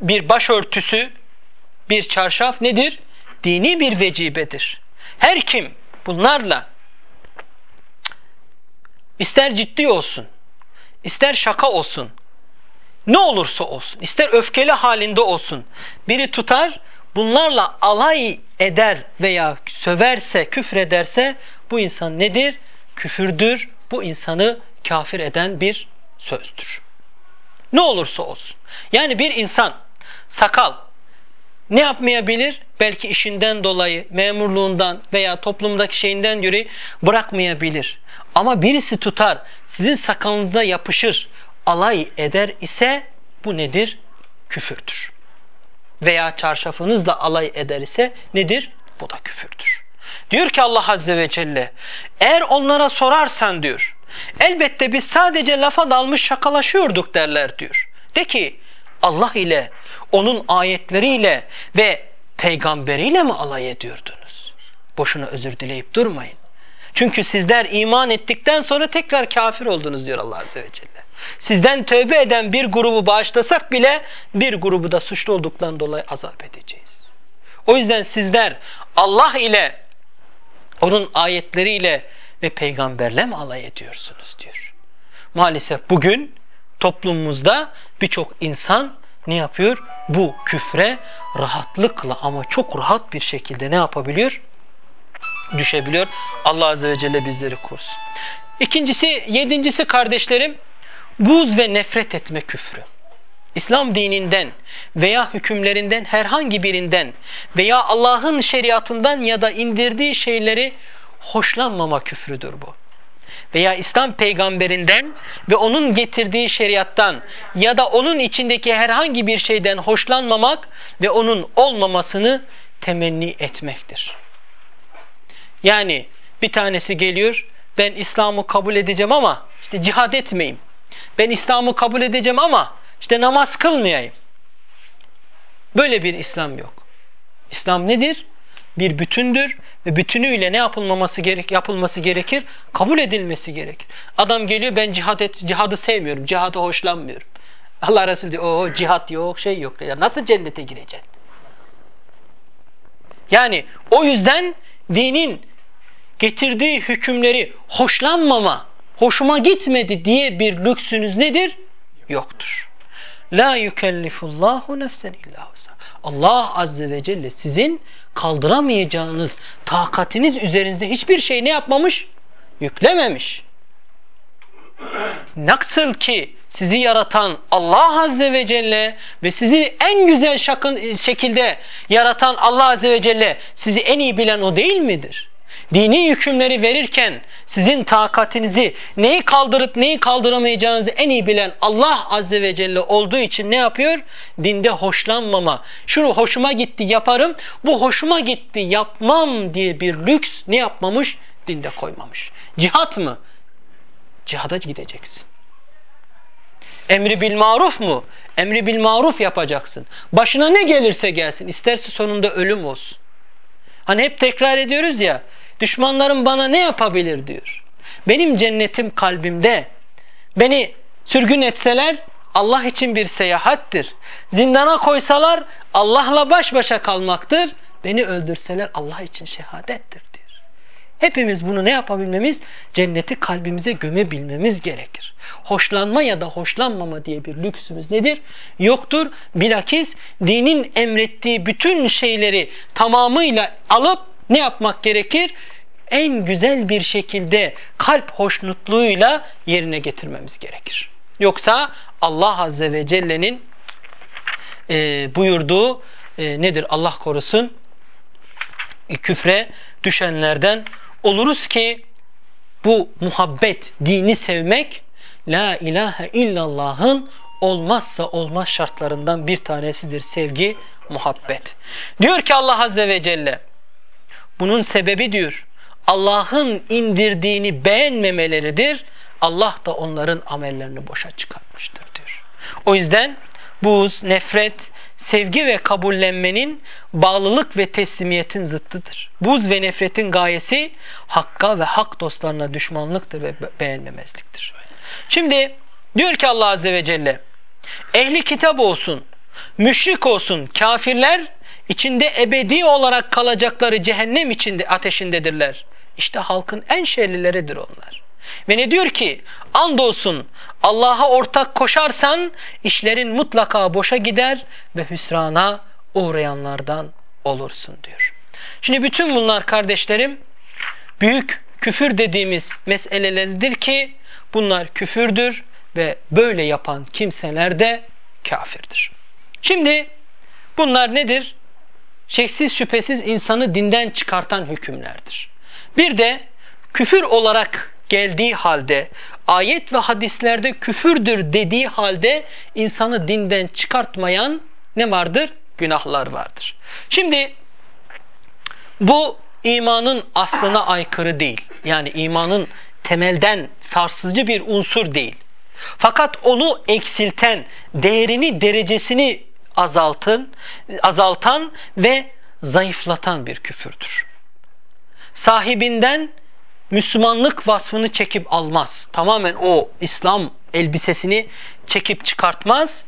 Bir başörtüsü, bir çarşaf nedir? Dini bir vecibedir. Her kim bunlarla ister ciddi olsun, ister şaka olsun, ne olursa olsun, ister öfkeli halinde olsun, biri tutar, bunlarla alay eder veya söverse, küfrederse bu insan nedir? Küfürdür. Bu insanı kafir eden bir sözdür. Ne olursa olsun. Yani bir insan sakal ne yapmayabilir? Belki işinden dolayı, memurluğundan veya toplumdaki şeyinden dolayı bırakmayabilir. Ama birisi tutar, sizin sakalınıza yapışır, alay eder ise bu nedir? Küfürdür. Veya çarşafınızla alay eder ise nedir? Bu da küfürdür. Diyor ki Allah Azze ve Celle eğer onlara sorarsan diyor elbette biz sadece lafa dalmış şakalaşıyorduk derler diyor. De ki Allah ile onun ayetleriyle ve peygamberiyle mi alay ediyordunuz? Boşuna özür dileyip durmayın. Çünkü sizler iman ettikten sonra tekrar kafir oldunuz diyor Allah Azze ve Celle. Sizden tövbe eden bir grubu bağışlasak bile bir grubu da suçlu olduklarından dolayı azap edeceğiz. O yüzden sizler Allah ile onun ayetleriyle ve peygamberle mi alay ediyorsunuz diyor. Maalesef bugün toplumumuzda birçok insan ne yapıyor? Bu küfre rahatlıkla ama çok rahat bir şekilde ne yapabiliyor? Düşebiliyor. Allah Azze ve Celle bizleri korusun. İkincisi, yedincisi kardeşlerim buz ve nefret etme küfrü. İslam dininden veya hükümlerinden herhangi birinden veya Allah'ın şeriatından ya da indirdiği şeyleri hoşlanmama küfrüdür bu. Veya İslam peygamberinden ve onun getirdiği şeriattan ya da onun içindeki herhangi bir şeyden hoşlanmamak ve onun olmamasını temenni etmektir. Yani bir tanesi geliyor ben İslam'ı kabul edeceğim ama işte cihad etmeyeyim. Ben İslam'ı kabul edeceğim ama işte namaz kılmayayım. Böyle bir İslam yok. İslam nedir? Bir bütündür ve bütünüyle ne yapılmaması gerek yapılması gerekir? Kabul edilmesi gerekir. Adam geliyor ben cihad et, cihadı sevmiyorum, cihadı hoşlanmıyorum. Allah Resulü diyor o cihat yok, şey yok. Ya nasıl cennete gireceksin? Yani o yüzden dinin getirdiği hükümleri hoşlanmama hoşuma gitmedi diye bir lüksünüz nedir? Yoktur. La yükellifullahu nefsen illa Allah azze ve celle sizin kaldıramayacağınız takatiniz üzerinizde hiçbir şey ne yapmamış? Yüklememiş. Nasıl ki sizi yaratan Allah Azze ve Celle ve sizi en güzel şakın, şekilde yaratan Allah Azze ve Celle sizi en iyi bilen o değil midir? Dini hükümleri verirken sizin takatinizi, neyi kaldırıp neyi kaldıramayacağınızı en iyi bilen Allah Azze ve Celle olduğu için ne yapıyor? Dinde hoşlanmama, şunu hoşuma gitti yaparım, bu hoşuma gitti yapmam diye bir lüks ne yapmamış? Dinde koymamış. Cihat mı? Cihada gideceksin. Emri bil maruf mu? Emri bil maruf yapacaksın. Başına ne gelirse gelsin. İsterse sonunda ölüm olsun. Hani hep tekrar ediyoruz ya. Düşmanlarım bana ne yapabilir diyor. Benim cennetim kalbimde. Beni sürgün etseler Allah için bir seyahattir. Zindana koysalar Allah'la baş başa kalmaktır. Beni öldürseler Allah için şehadettir diyor. Hepimiz bunu ne yapabilmemiz? Cenneti kalbimize gömebilmemiz gerekir. Hoşlanma ya da hoşlanmama diye bir lüksümüz nedir? Yoktur. Bilakis dinin emrettiği bütün şeyleri tamamıyla alıp ne yapmak gerekir? En güzel bir şekilde kalp hoşnutluğuyla yerine getirmemiz gerekir. Yoksa Allah Azze ve Celle'nin e, buyurduğu e, nedir Allah korusun? E, küfre düşenlerden oluruz ki bu muhabbet, dini sevmek La ilahe illallah'ın olmazsa olmaz şartlarından bir tanesidir sevgi, muhabbet. Diyor ki Allah Azze ve Celle bunun sebebi diyor Allah'ın indirdiğini beğenmemeleridir. Allah da onların amellerini boşa çıkartmıştır diyor. O yüzden buz, nefret, sevgi ve kabullenmenin bağlılık ve teslimiyetin zıttıdır. Buz ve nefretin gayesi hakka ve hak dostlarına düşmanlıktır ve beğenmemezliktir. Şimdi diyor ki Allah Azze ve Celle ehli kitap olsun, müşrik olsun, kafirler içinde ebedi olarak kalacakları cehennem içinde ateşindedirler. İşte halkın en şerlileridir onlar. Ve ne diyor ki? Andolsun Allah'a ortak koşarsan işlerin mutlaka boşa gider ve hüsrana uğrayanlardan olursun diyor. Şimdi bütün bunlar kardeşlerim büyük küfür dediğimiz meseleleridir ki bunlar küfürdür ve böyle yapan kimseler de kafirdir. Şimdi bunlar nedir? Şeksiz şüphesiz insanı dinden çıkartan hükümlerdir. Bir de küfür olarak geldiği halde ayet ve hadislerde küfürdür dediği halde insanı dinden çıkartmayan ne vardır? Günahlar vardır. Şimdi bu imanın aslına aykırı değil. Yani imanın temelden sarsıcı bir unsur değil. Fakat onu eksilten, değerini, derecesini azaltın, azaltan ve zayıflatan bir küfürdür. Sahibinden Müslümanlık vasfını çekip almaz. Tamamen o İslam elbisesini çekip çıkartmaz.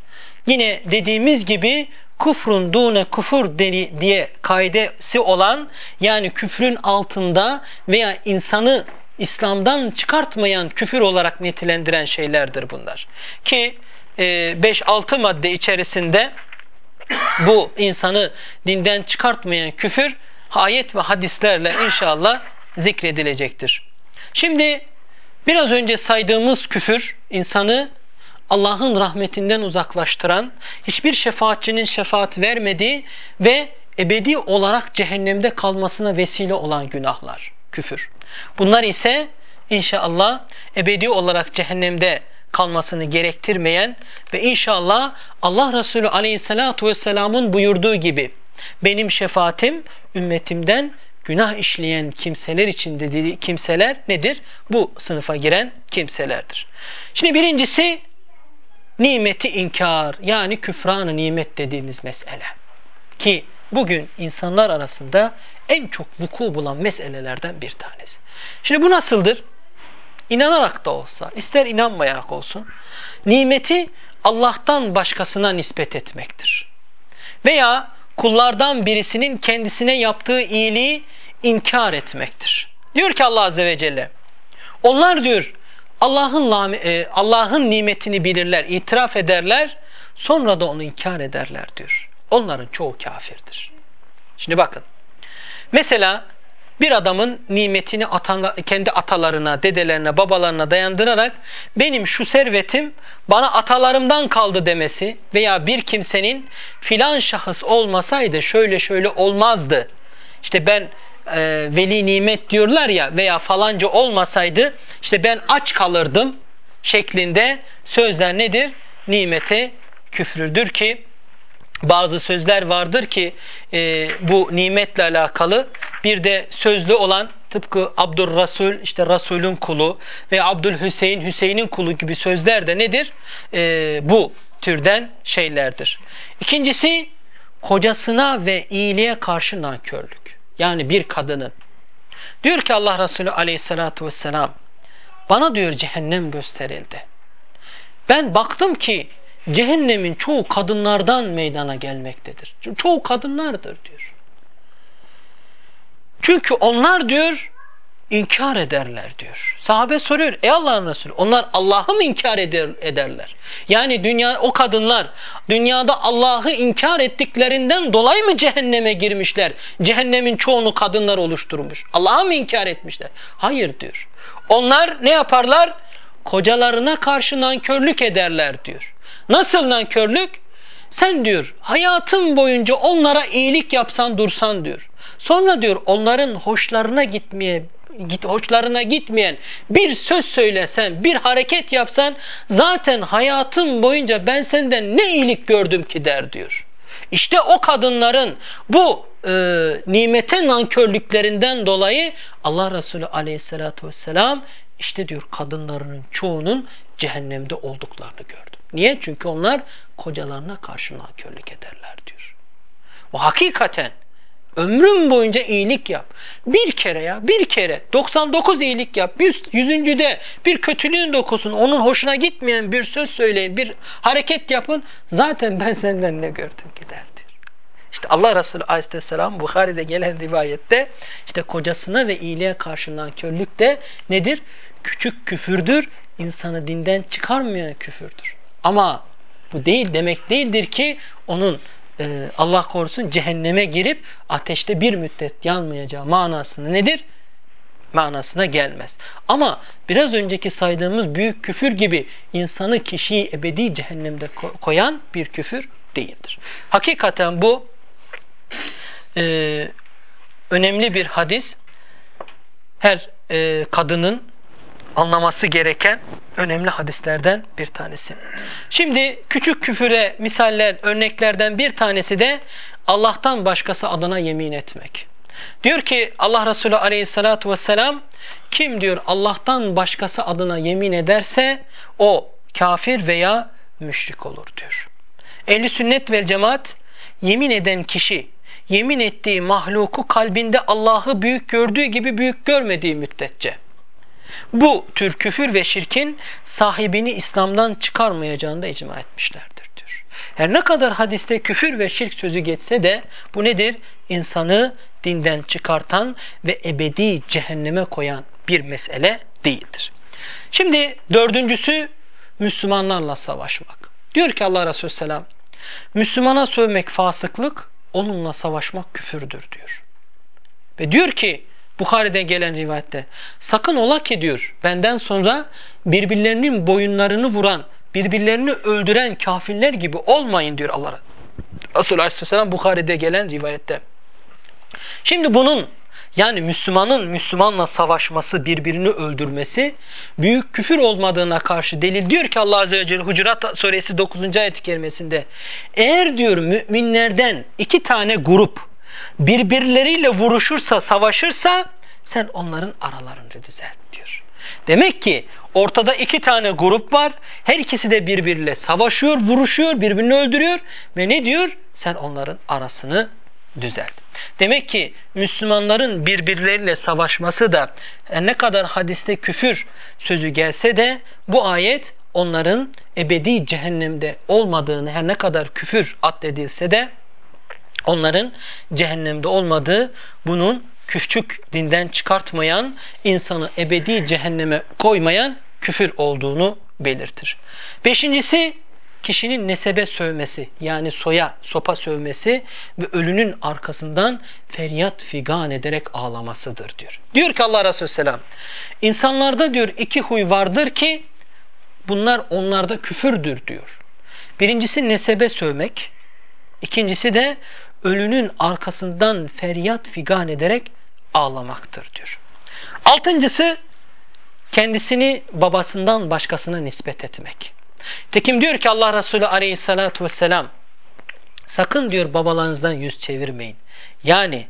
Yine dediğimiz gibi kufrun dune kufur diye kaidesi olan yani küfrün altında veya insanı İslam'dan çıkartmayan küfür olarak nitelendiren şeylerdir bunlar. Ki 5-6 e, madde içerisinde bu insanı dinden çıkartmayan küfür ayet ve hadislerle inşallah zikredilecektir. Şimdi biraz önce saydığımız küfür insanı Allah'ın rahmetinden uzaklaştıran, hiçbir şefaatçinin şefaat vermediği ve ebedi olarak cehennemde kalmasına vesile olan günahlar, küfür. Bunlar ise inşallah ebedi olarak cehennemde kalmasını gerektirmeyen ve inşallah Allah Resulü aleyhissalatu vesselamın buyurduğu gibi benim şefaatim ümmetimden günah işleyen kimseler için dediği kimseler nedir? Bu sınıfa giren kimselerdir. Şimdi birincisi nimeti inkar yani küfranı nimet dediğimiz mesele. Ki bugün insanlar arasında en çok vuku bulan meselelerden bir tanesi. Şimdi bu nasıldır? İnanarak da olsa, ister inanmayarak olsun, nimeti Allah'tan başkasına nispet etmektir. Veya kullardan birisinin kendisine yaptığı iyiliği inkar etmektir. Diyor ki Allah Azze ve Celle, onlar diyor Allah'ın e, Allah'ın nimetini bilirler, itiraf ederler, sonra da onu inkar ederler diyor. Onların çoğu kafirdir. Şimdi bakın. Mesela bir adamın nimetini atan, kendi atalarına, dedelerine, babalarına dayandırarak benim şu servetim bana atalarımdan kaldı demesi veya bir kimsenin filan şahıs olmasaydı şöyle şöyle olmazdı. İşte ben e, veli nimet diyorlar ya veya falanca olmasaydı işte ben aç kalırdım şeklinde sözler nedir? Nimete küfrüdür ki bazı sözler vardır ki e, bu nimetle alakalı bir de sözlü olan tıpkı Abdurrasul işte Rasul'ün kulu ve Abdülhüseyin Hüseyin'in kulu gibi sözler de nedir? E, bu türden şeylerdir. İkincisi kocasına ve iyiliğe karşı nankörlük. Yani bir kadının. Diyor ki Allah Resulü aleyhissalatu vesselam bana diyor cehennem gösterildi. Ben baktım ki cehennemin çoğu kadınlardan meydana gelmektedir. Çoğu kadınlardır diyor. Çünkü onlar diyor inkar ederler diyor. Sahabe soruyor ey Allah'ın Resulü onlar Allah'ı mı inkar eder, ederler? Yani dünya o kadınlar dünyada Allah'ı inkar ettiklerinden dolayı mı cehenneme girmişler? Cehennemin çoğunu kadınlar oluşturmuş. Allah'ı mı inkar etmişler? Hayır diyor. Onlar ne yaparlar? Kocalarına karşı nankörlük ederler diyor. Nasıl nankörlük? Sen diyor hayatın boyunca onlara iyilik yapsan dursan diyor. Sonra diyor onların hoşlarına gitmeye git, hoşlarına gitmeyen bir söz söylesen, bir hareket yapsan zaten hayatım boyunca ben senden ne iyilik gördüm ki der diyor. İşte o kadınların bu e, nimete nankörlüklerinden dolayı Allah Resulü aleyhissalatü vesselam işte diyor kadınlarının çoğunun cehennemde olduklarını gördüm. Niye? Çünkü onlar kocalarına karşı nankörlük ederler diyor. Bu hakikaten Ömrün boyunca iyilik yap. Bir kere ya bir kere 99 iyilik yap. Bir yüzüncüde bir kötülüğün dokusun. Onun hoşuna gitmeyen bir söz söyleyin. Bir hareket yapın. Zaten ben senden ne gördüm ki der diyor. İşte Allah Resulü Aleyhisselam Bukhari'de gelen rivayette işte kocasına ve iyiliğe karşı nankörlük de nedir? Küçük küfürdür. insanı dinden çıkarmayan küfürdür. Ama bu değil demek değildir ki onun e, Allah korusun cehenneme girip ateşte bir müddet yanmayacağı manasında nedir? Manasına gelmez. Ama biraz önceki saydığımız büyük küfür gibi insanı kişiyi ebedi cehennemde koyan bir küfür değildir. Hakikaten bu e, önemli bir hadis. Her e, kadının anlaması gereken önemli hadislerden bir tanesi. Şimdi küçük küfüre misaller, örneklerden bir tanesi de Allah'tan başkası adına yemin etmek. Diyor ki Allah Resulü aleyhissalatu vesselam kim diyor Allah'tan başkası adına yemin ederse o kafir veya müşrik olur diyor. Ehli sünnet ve cemaat yemin eden kişi yemin ettiği mahluku kalbinde Allah'ı büyük gördüğü gibi büyük görmediği müddetçe bu tür küfür ve şirkin sahibini İslam'dan çıkarmayacağını da icma etmişlerdir diyor. Her ne kadar hadiste küfür ve şirk sözü geçse de bu nedir? İnsanı dinden çıkartan ve ebedi cehenneme koyan bir mesele değildir. Şimdi dördüncüsü Müslümanlarla savaşmak. Diyor ki Allah Resulü Selam, Müslümana sövmek fasıklık, onunla savaşmak küfürdür diyor. Ve diyor ki Bukhari'den gelen rivayette. Sakın ola ki diyor benden sonra birbirlerinin boyunlarını vuran, birbirlerini öldüren kafirler gibi olmayın diyor Allah Resulü Aleyhisselam Bukhari'de gelen rivayette. Şimdi bunun yani Müslümanın Müslümanla savaşması, birbirini öldürmesi büyük küfür olmadığına karşı delil diyor ki Allah Azze ve Celle Hucurat suresi 9. ayet-i kerimesinde eğer diyor müminlerden iki tane grup birbirleriyle vuruşursa, savaşırsa sen onların aralarını düzelt diyor. Demek ki ortada iki tane grup var. Her ikisi de birbiriyle savaşıyor, vuruşuyor, birbirini öldürüyor ve ne diyor? Sen onların arasını düzelt. Demek ki Müslümanların birbirleriyle savaşması da ne kadar hadiste küfür sözü gelse de bu ayet onların ebedi cehennemde olmadığını her ne kadar küfür addedilse de onların cehennemde olmadığı bunun küçük dinden çıkartmayan, insanı ebedi cehenneme koymayan küfür olduğunu belirtir. Beşincisi kişinin nesebe sövmesi yani soya sopa sövmesi ve ölünün arkasından feryat figan ederek ağlamasıdır diyor. Diyor ki Allah Resulü Selam insanlarda diyor iki huy vardır ki bunlar onlarda küfürdür diyor. Birincisi nesebe sövmek, ikincisi de ölünün arkasından feryat figan ederek ağlamaktır diyor. Altıncısı kendisini babasından başkasına nispet etmek. Tekim diyor ki Allah Resulü aleyhissalatu vesselam sakın diyor babalarınızdan yüz çevirmeyin. Yani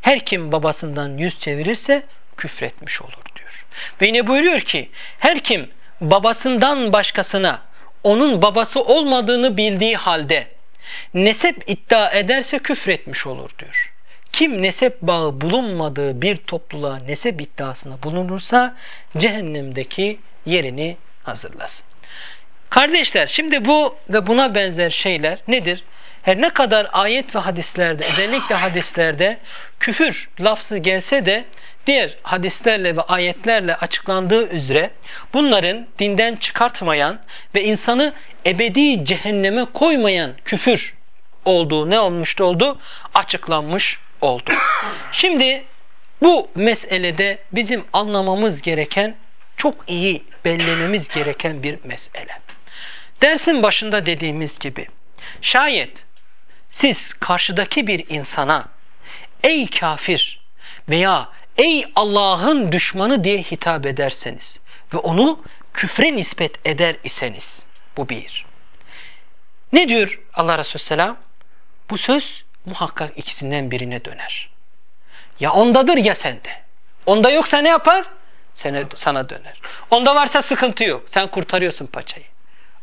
her kim babasından yüz çevirirse küfretmiş olur diyor. Ve yine buyuruyor ki her kim babasından başkasına onun babası olmadığını bildiği halde nesep iddia ederse küfretmiş olur diyor. Kim nesep bağı bulunmadığı bir topluluğa nesep iddiasında bulunursa cehennemdeki yerini hazırlasın. Kardeşler şimdi bu ve buna benzer şeyler nedir? Her ne kadar ayet ve hadislerde özellikle hadislerde küfür lafzı gelse de diğer hadislerle ve ayetlerle açıklandığı üzere bunların dinden çıkartmayan ve insanı ebedi cehenneme koymayan küfür olduğu ne olmuştu oldu? Açıklanmış oldu. Şimdi bu meselede bizim anlamamız gereken çok iyi bellememiz gereken bir mesele. Dersin başında dediğimiz gibi şayet siz karşıdaki bir insana ey kafir veya ey Allah'ın düşmanı diye hitap ederseniz ve onu küfre nispet eder iseniz bu bir. Ne diyor Allah Resulü Selam? Bu söz muhakkak ikisinden birine döner. Ya ondadır ya sende. Onda yoksa ne yapar? Sana, sana döner. Onda varsa sıkıntı yok. Sen kurtarıyorsun paçayı.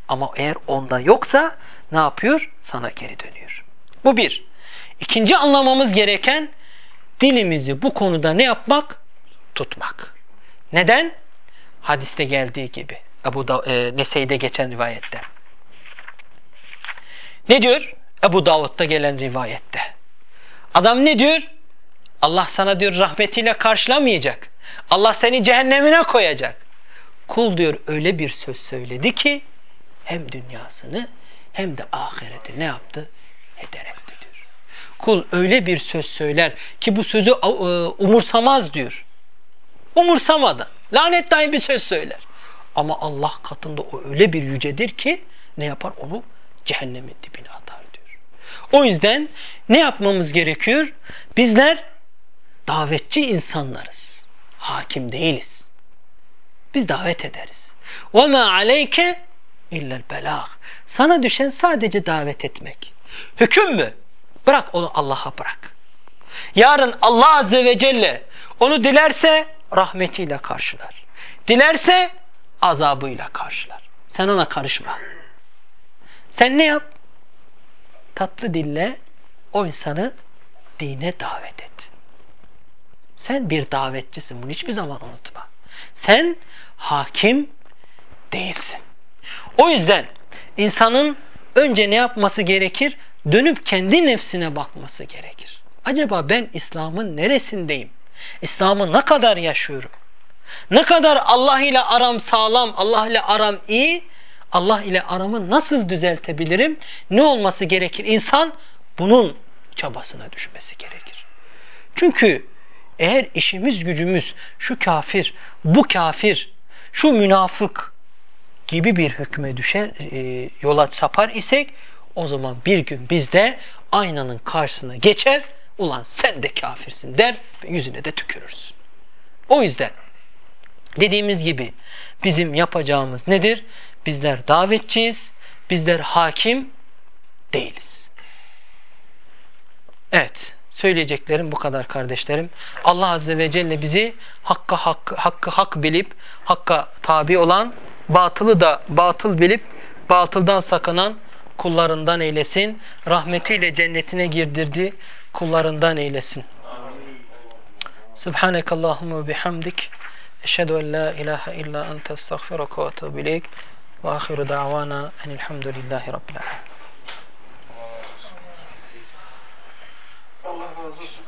Ama eğer onda yoksa ne yapıyor? Sana geri dönüyor. Bu bir. İkinci anlamamız gereken dilimizi bu konuda ne yapmak? Tutmak. Neden? Hadiste geldiği gibi. Ebu da, e, Nesey'de geçen rivayette. Ne diyor? Ebu Davud'da gelen rivayette. Adam ne diyor? Allah sana diyor rahmetiyle karşılamayacak. Allah seni cehennemine koyacak. Kul diyor öyle bir söz söyledi ki hem dünyasını hem de ahireti ne yaptı? Diyor Kul öyle bir söz söyler ki bu sözü e, umursamaz diyor. Umursamadı. Lanet dahi bir söz söyler. Ama Allah katında o öyle bir yücedir ki ne yapar? Onu cehennemin dibine atar diyor. O yüzden ne yapmamız gerekiyor? Bizler davetçi insanlarız. Hakim değiliz. Biz davet ederiz. وَمَا عَلَيْكَ اِلَّا الْبَلَاغ Sana düşen sadece davet etmek. Hüküm mü? Bırak onu Allah'a bırak. Yarın Allah Azze ve Celle onu dilerse rahmetiyle karşılar. Dilerse azabıyla karşılar. Sen ona karışma. Sen ne yap? Tatlı dille o insanı dine davet et. Sen bir davetçisin. Bunu hiçbir zaman unutma. Sen hakim değilsin. O yüzden insanın önce ne yapması gerekir? Dönüp kendi nefsine bakması gerekir. Acaba ben İslam'ın neresindeyim? İslam'ı ne kadar yaşıyorum? Ne kadar Allah ile aram sağlam, Allah ile aram iyi, Allah ile aramı nasıl düzeltebilirim? Ne olması gerekir? İnsan bunun çabasına düşmesi gerekir. Çünkü eğer işimiz gücümüz şu kafir, bu kafir, şu münafık gibi bir hükme düşer, e, yola sapar isek o zaman bir gün biz de aynanın karşısına geçer, ulan sen de kafirsin der ve yüzüne de tükürürüz. O yüzden dediğimiz gibi bizim yapacağımız nedir? Bizler davetçiyiz, bizler hakim değiliz. Evet, söyleyeceklerim bu kadar kardeşlerim. Allah Azze ve Celle bizi hakkı hakkı, hakkı hak bilip, hakka tabi olan, batılı da batıl bilip, batıldan sakınan kullarından eylesin. Rahmetiyle cennetine girdirdi kullarından eylesin. Subhaneke Allahumma bihamdik. Eşhedü en la ilahe illa ente estağfiruke ve etûbü ileyk. Ve ahiru da'vana enilhamdülillahi rabbil alemin. Allah razı olsun.